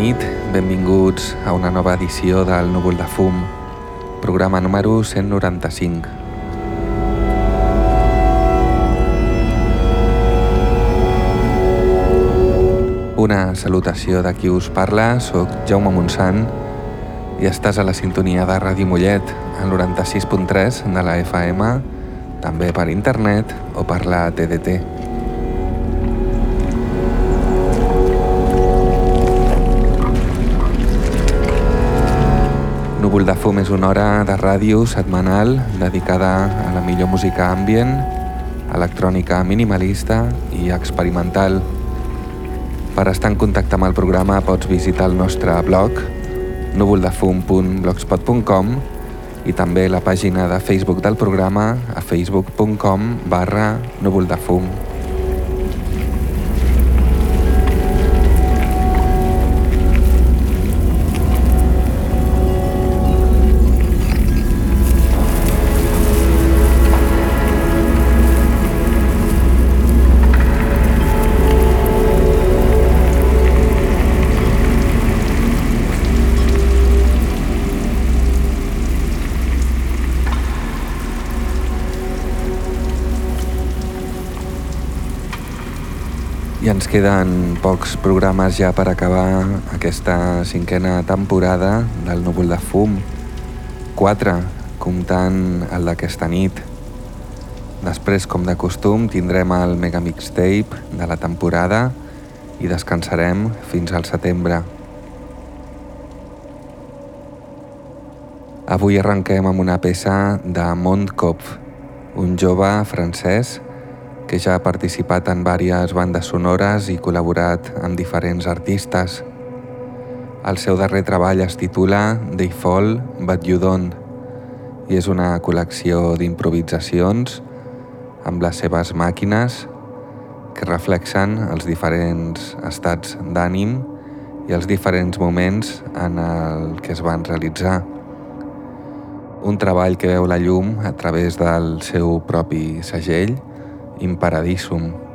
nit, benvinguts a una nova edició del Núvol de Fum, programa número 195. Una salutació de qui us parla, sóc Jaume Montsant i estàs a la sintonia de Ràdio Mollet, al 96.3 de la FM, també per internet o per la TDT. Núvol de fum és una hora de ràdio setmanal dedicada a la millor música ambient, electrònica minimalista i experimental. Per estar en contacte amb el programa pots visitar el nostre blog núvoldefum.blogspot.com i també la pàgina de Facebook del programa a facebook.com barra núvoldefum. Ens queden pocs programes ja per acabar aquesta cinquena temporada del Núvol de Fum. Quatre, comptant el d'aquesta nit. Després, com de costum, tindrem el Mega Mixtape de la temporada i descansarem fins al setembre. Avui arrenquem amb una peça de Mondkopf, un jove francès que ja ha participat en diverses bandes sonores i col·laborat amb diferents artistes. El seu darrer treball es titula They Fall But You Don't i és una col·lecció d'improvisacions amb les seves màquines que reflexen els diferents estats d'ànim i els diferents moments en el que es van realitzar. Un treball que veu la llum a través del seu propi segell in paradisum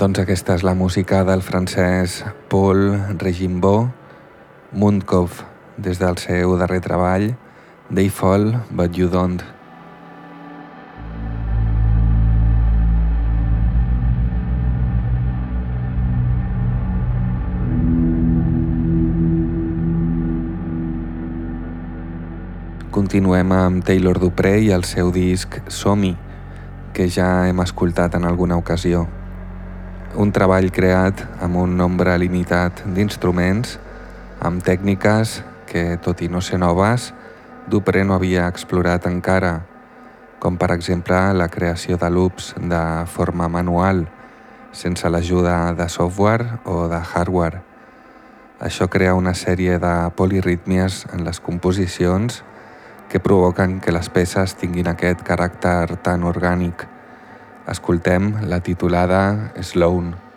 Doncs aquesta és la música del francès Paul Regimbaud, Mundkopf, des del seu darrer treball, They Fall But You Don't. Continuem amb Taylor Dupré i el seu disc Somi, que ja hem escoltat en alguna ocasió un treball creat amb un nombre limitat d'instruments, amb tècniques que, tot i no ser noves, Dupré no havia explorat encara, com per exemple la creació de loops de forma manual, sense l'ajuda de software o de hardware. Això crea una sèrie de polirítmies en les composicions que provoquen que les peces tinguin aquest caràcter tan orgànic, Escoltem la titulada Sloan.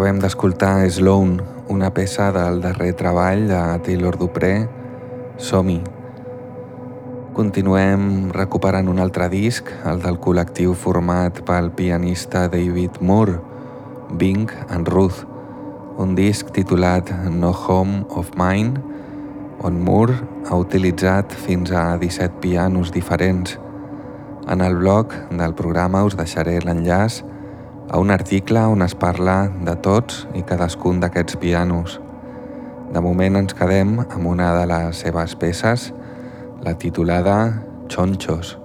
Acabem d'escoltar Sloan, una peça del darrer treball de Taylor Dupré, Som-hi. Continuem recuperant un altre disc, el del col·lectiu format pel pianista David Moore, Bing and Ruth, un disc titulat No Home of Mine, on Moore ha utilitzat fins a 17 pianos diferents. En el blog del programa us deixaré l'enllaç a un article on es parla de tots i cadascun d'aquests pianos. De moment ens quedem amb una de les seves peces, la titulada Chonchos.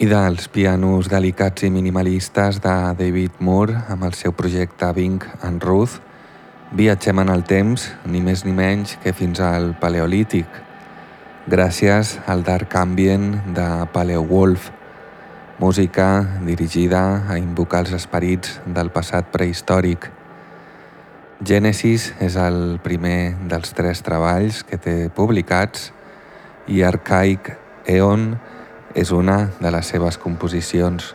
I dels pianos delicats i minimalistes de David Moore amb el seu projecte Bing and Ruth, viatgem en el temps ni més ni menys que fins al Paleolític, gràcies al Dark Ambient de Paleo Wolf, música dirigida a invocar els esperits del passat prehistòric. Genesis és el primer dels tres treballs que té publicats i Archaic Eon és una de les seves composicions.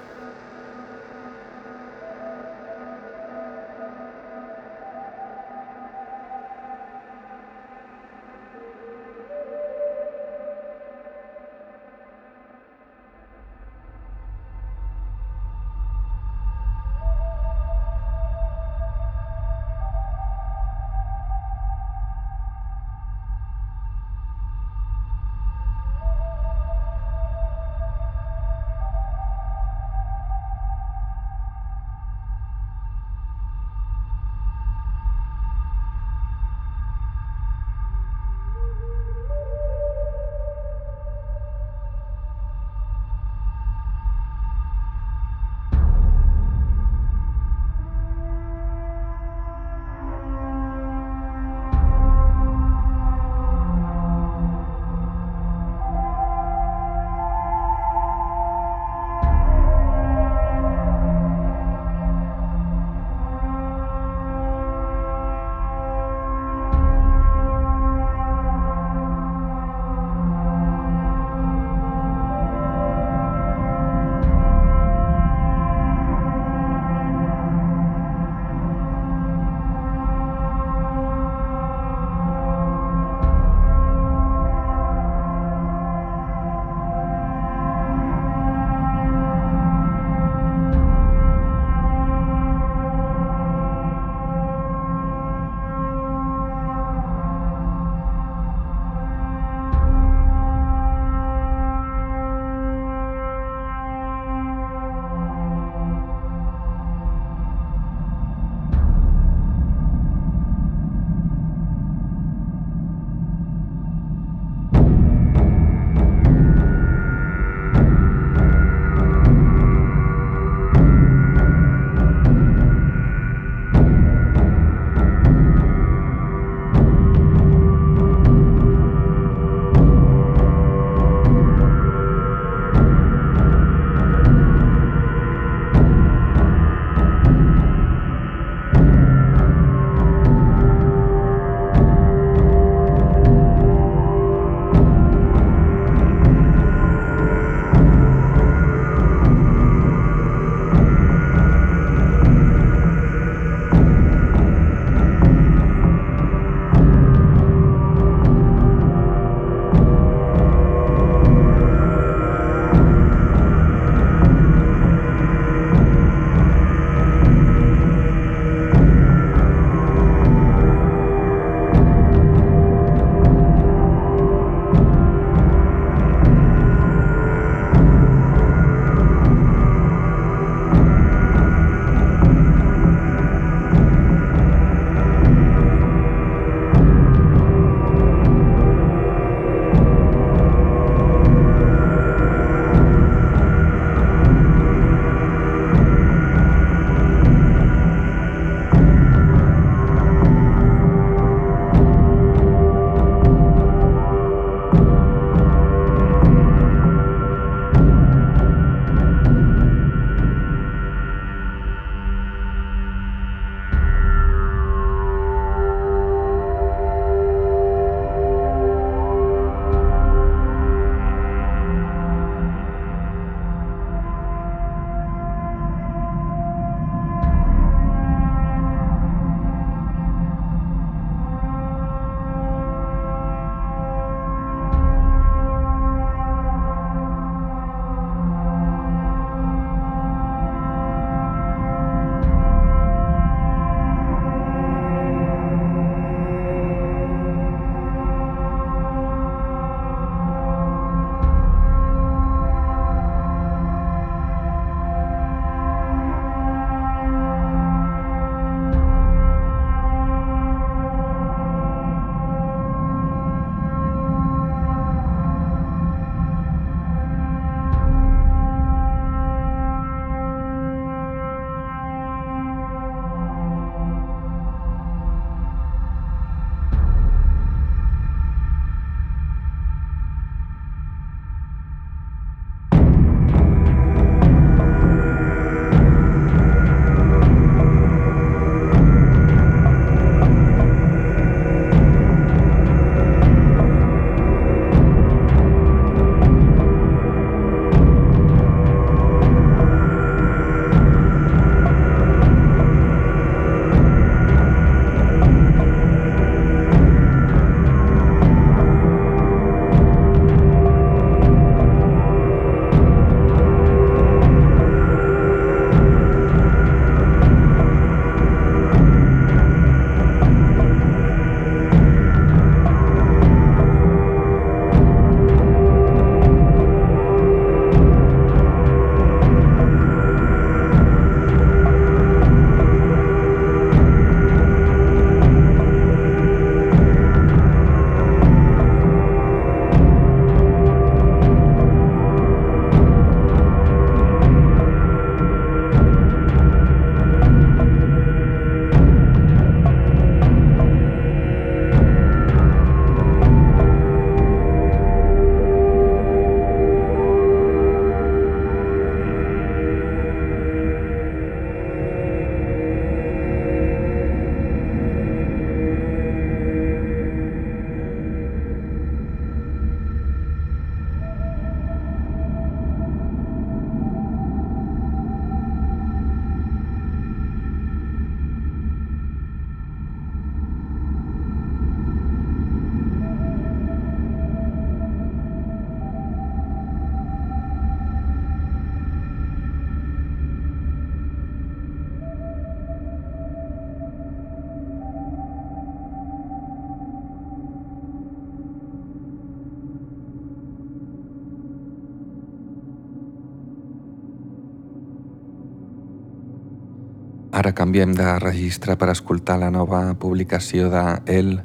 Ara canviem de registre per escoltar la nova publicació de El,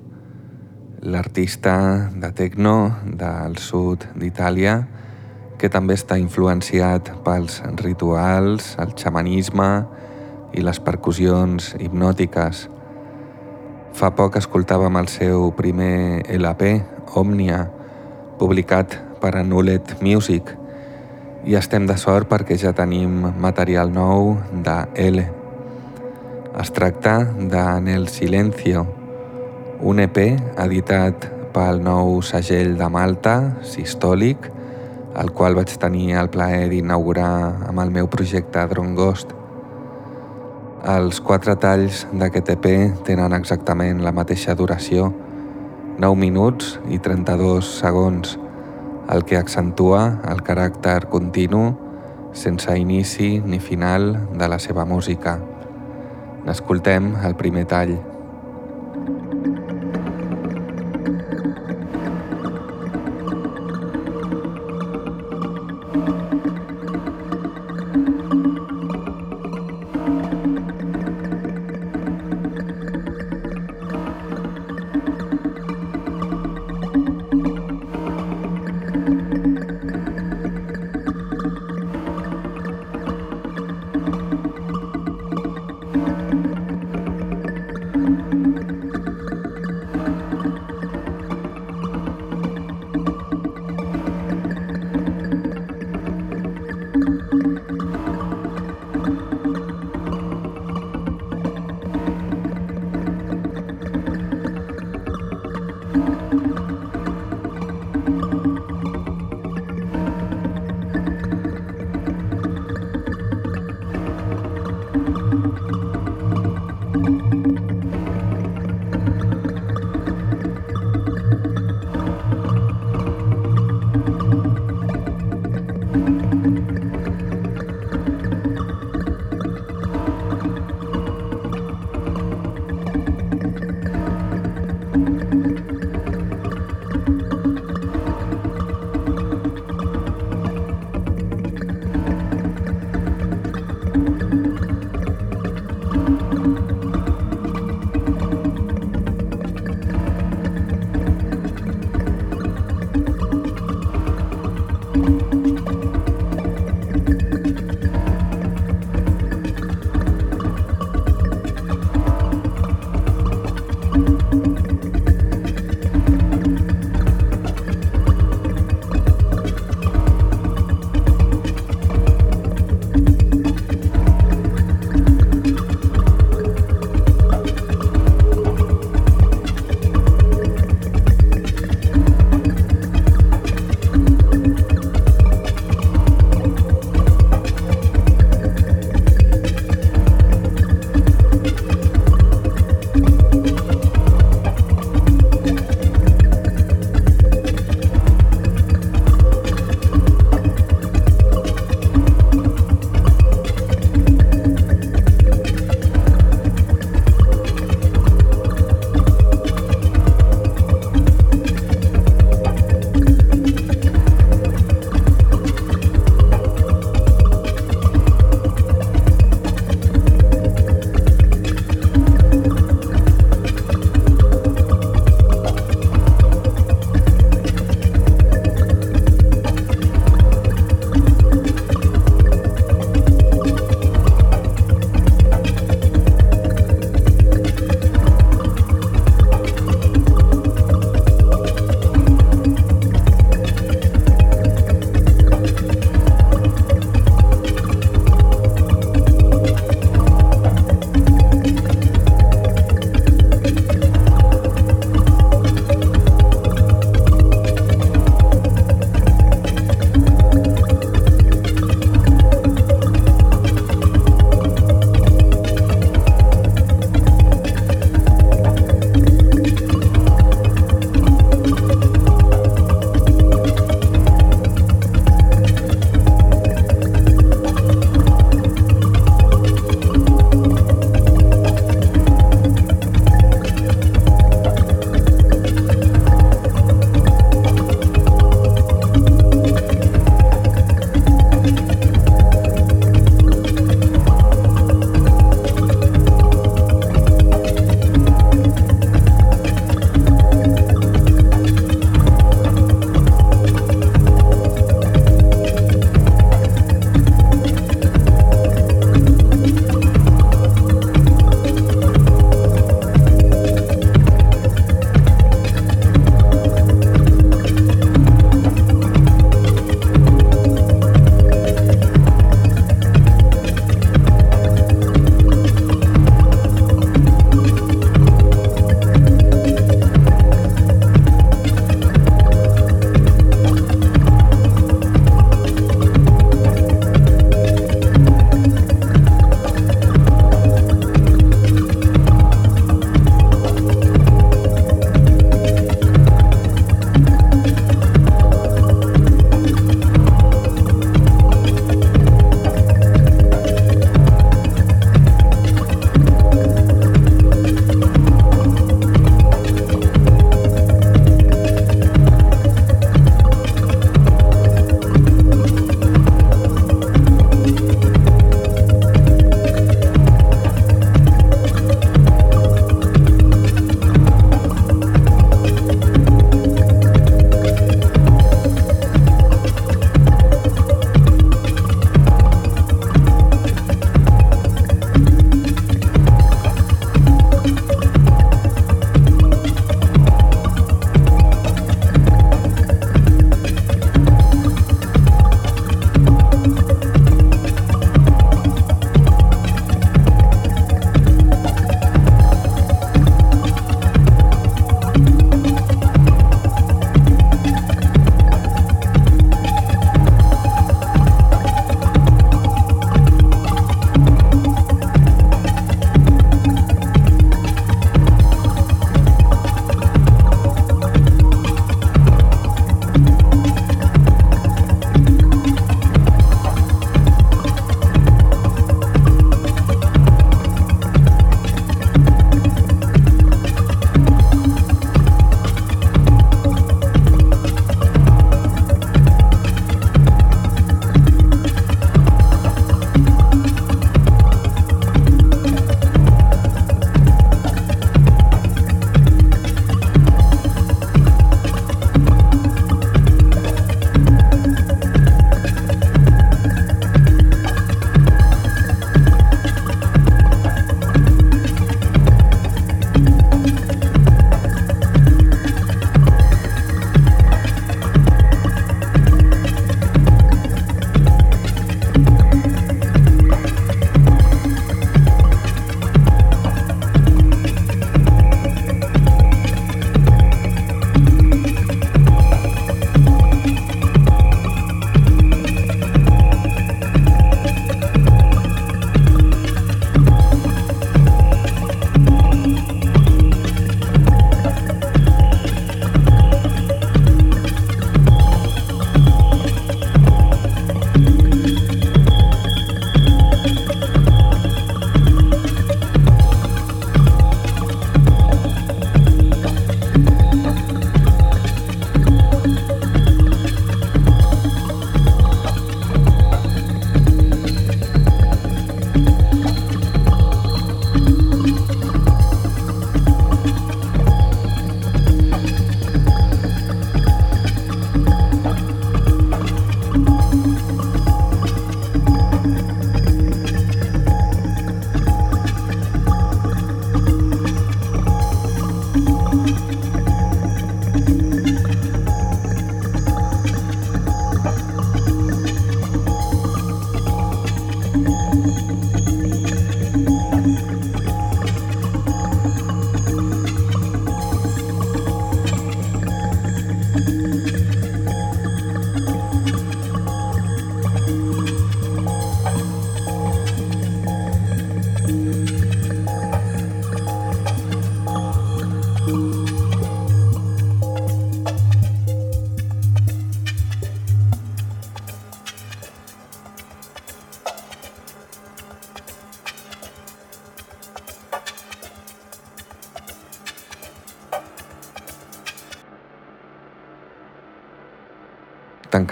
l'artista de techno del sud d'Itàlia, que també està influenciat pels rituals, el xamanisme i les percussions hipnòtiques. Fa poc escoltàvem el seu primer LP, Omnia, publicat per Anulet Music, i estem de sort perquè ja tenim material nou de L. Es tracta de Nel Silencio, un EP editat pel nou segell de Malta, Sistòlic, el qual vaig tenir el plaer d'inaugurar amb el meu projecte Drone Ghost. Els quatre talls d'aquest EP tenen exactament la mateixa duració, 9 minuts i 32 segons, el que accentua el caràcter continu sense inici ni final de la seva música. N'escoltem el primer tall.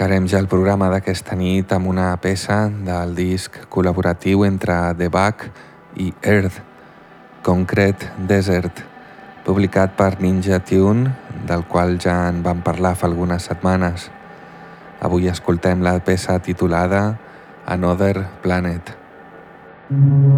acabarem ja el programa d'aquesta nit amb una peça del disc col·laboratiu entre The Back i Earth, Concrete Desert, publicat per Ninja Tune, del qual ja en vam parlar fa algunes setmanes. Avui escoltem la peça titulada Another Planet. Thank you.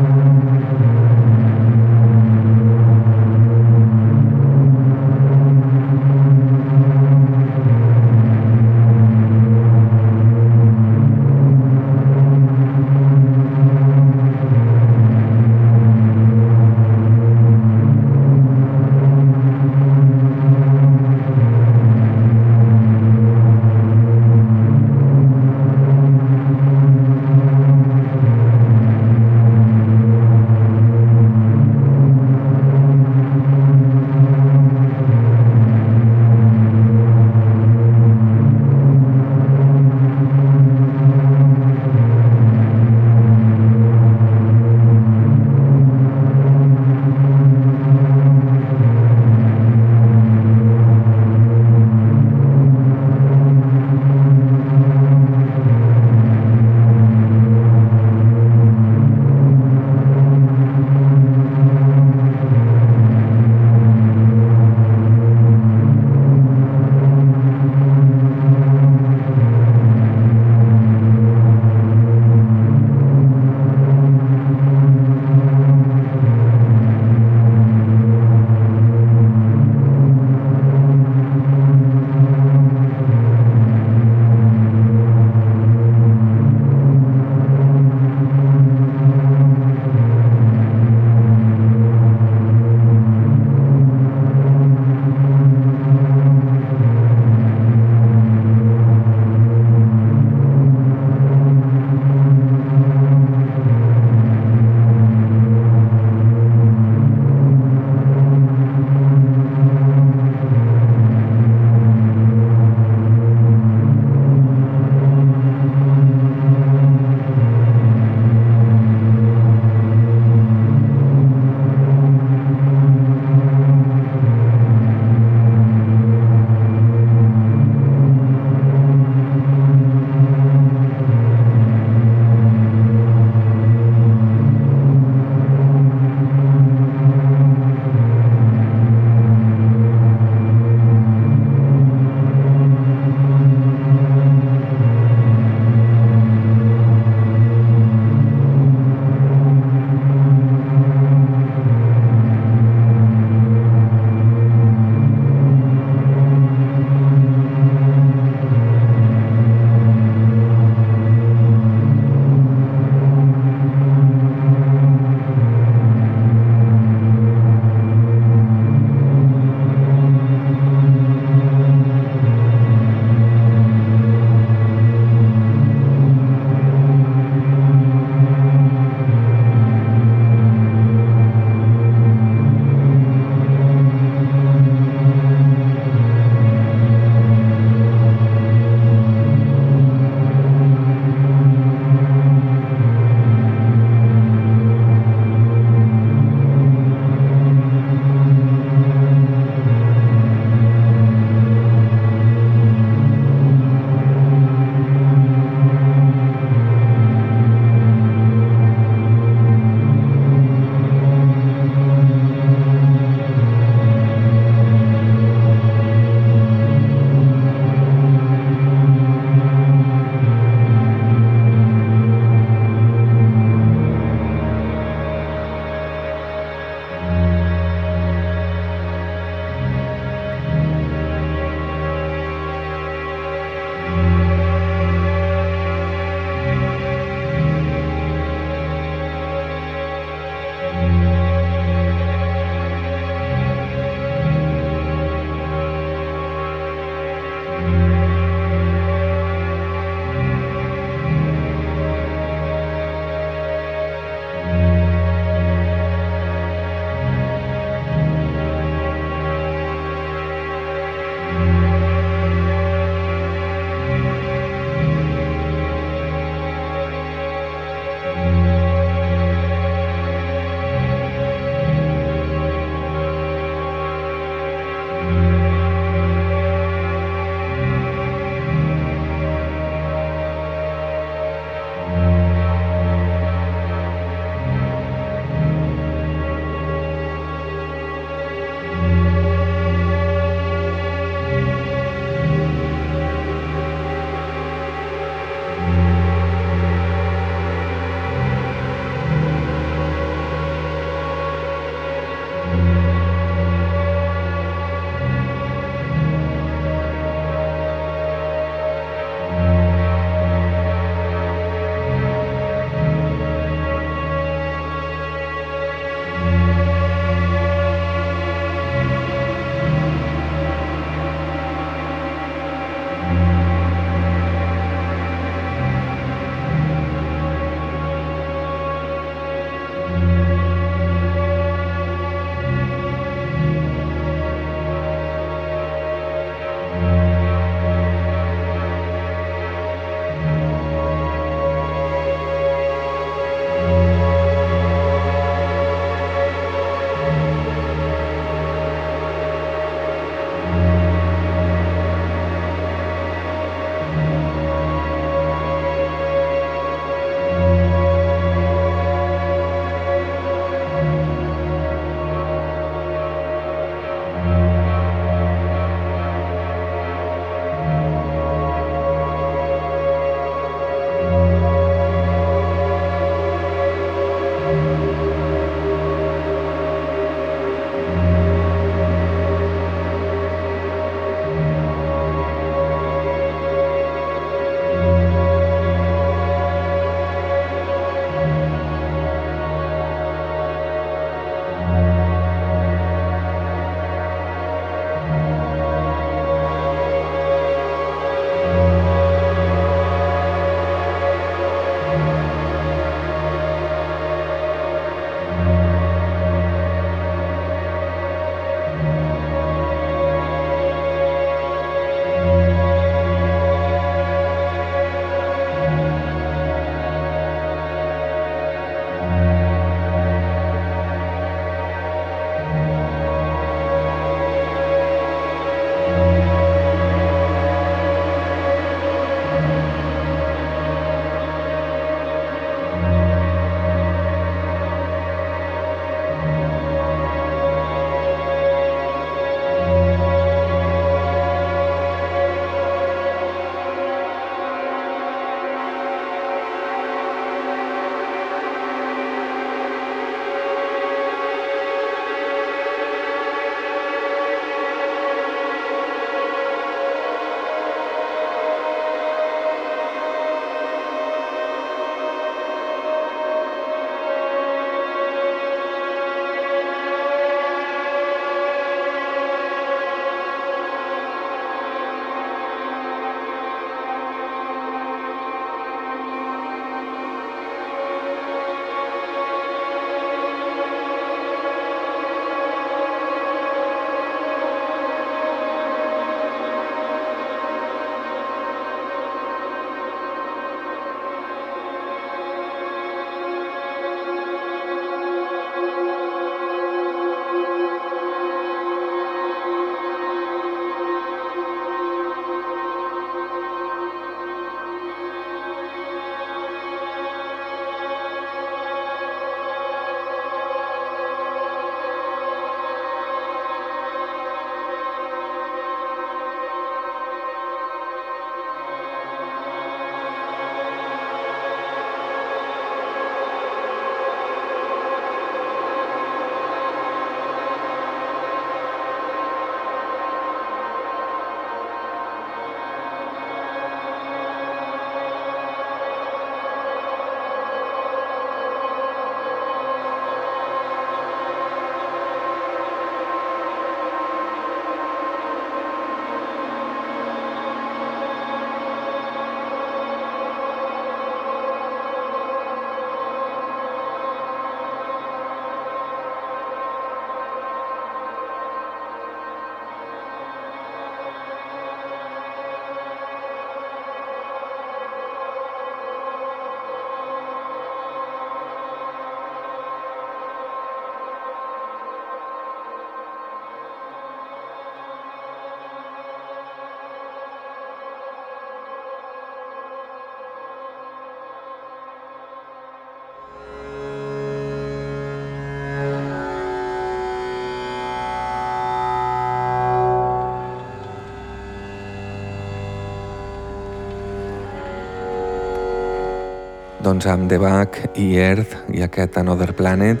Doncs amb The Back i Earth i aquest Another Planet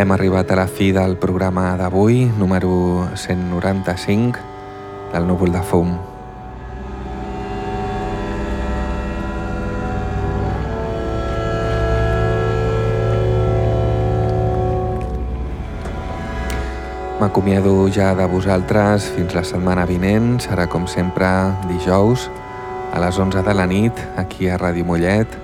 hem arribat a la fi del programa d'avui, número 195, del núvol de fum. M'acomiado ja de vosaltres fins la setmana vinent, serà com sempre dijous a les 11 de la nit aquí a Ràdio Mollet